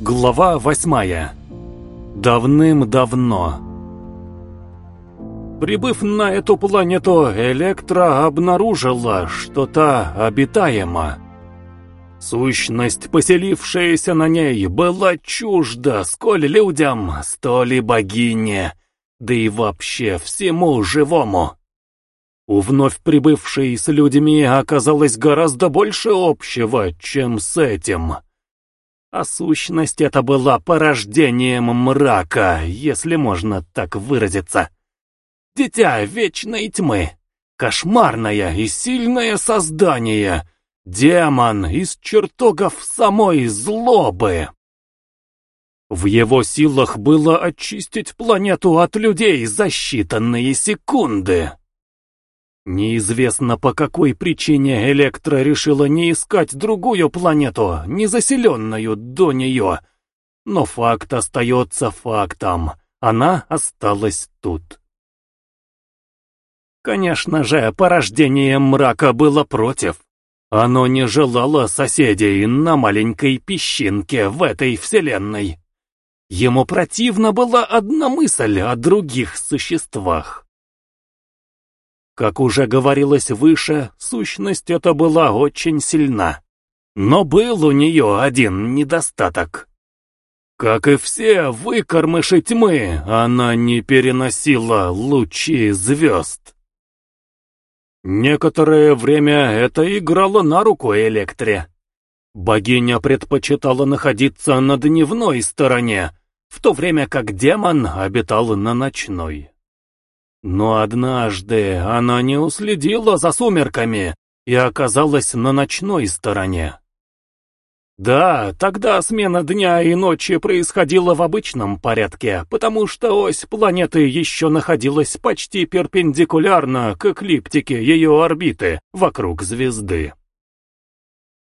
Глава восьмая. Давным-давно. Прибыв на эту планету, Электра обнаружила, что та обитаема. Сущность, поселившаяся на ней, была чужда сколь людям, столь и богине, да и вообще всему живому. У вновь прибывшей с людьми оказалось гораздо больше общего, чем с этим. А сущность эта была порождением мрака, если можно так выразиться. Дитя вечной тьмы, кошмарное и сильное создание, демон из чертогов самой злобы. В его силах было очистить планету от людей за считанные секунды. Неизвестно по какой причине Электра решила не искать другую планету, не заселенную до нее. Но факт остается фактом. Она осталась тут. Конечно же, порождение мрака было против. Оно не желало соседей на маленькой песчинке в этой вселенной. Ему противна была одна мысль о других существах. Как уже говорилось выше, сущность эта была очень сильна. Но был у нее один недостаток. Как и все выкормыши тьмы, она не переносила лучи звезд. Некоторое время это играло на руку Электре. Богиня предпочитала находиться на дневной стороне, в то время как демон обитал на ночной. Но однажды она не уследила за сумерками и оказалась на ночной стороне. Да, тогда смена дня и ночи происходила в обычном порядке, потому что ось планеты еще находилась почти перпендикулярно к эклиптике ее орбиты вокруг звезды.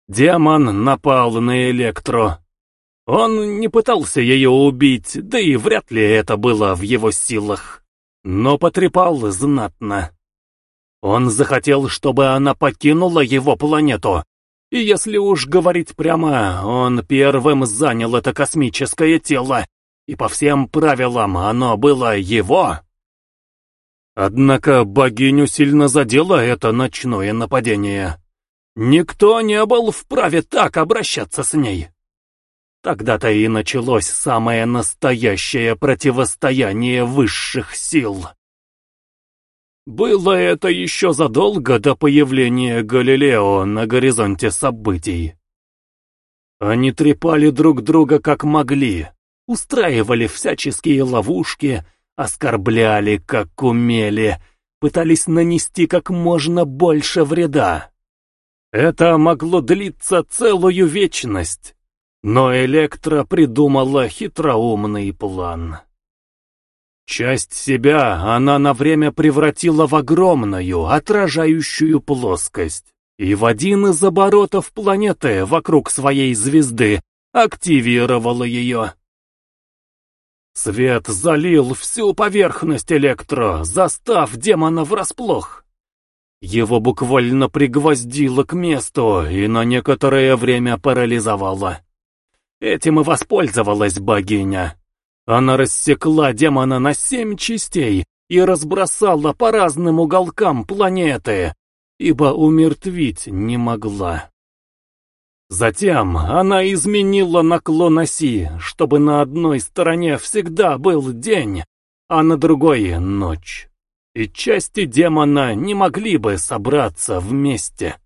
Демон напал на Электро. Он не пытался ее убить, да и вряд ли это было в его силах но потрепал знатно. Он захотел, чтобы она покинула его планету. И если уж говорить прямо, он первым занял это космическое тело, и по всем правилам оно было его. Однако богиню сильно задело это ночное нападение. Никто не был вправе так обращаться с ней. Тогда-то и началось самое настоящее противостояние высших сил. Было это еще задолго до появления Галилео на горизонте событий. Они трепали друг друга как могли, устраивали всяческие ловушки, оскорбляли как умели, пытались нанести как можно больше вреда. Это могло длиться целую вечность. Но Электра придумала хитроумный план. Часть себя она на время превратила в огромную, отражающую плоскость, и в один из оборотов планеты вокруг своей звезды активировала ее. Свет залил всю поверхность Электро, застав демона врасплох. Его буквально пригвоздило к месту и на некоторое время парализовало. Этим и воспользовалась богиня. Она рассекла демона на семь частей и разбросала по разным уголкам планеты, ибо умертвить не могла. Затем она изменила наклон оси, чтобы на одной стороне всегда был день, а на другой — ночь. И части демона не могли бы собраться вместе.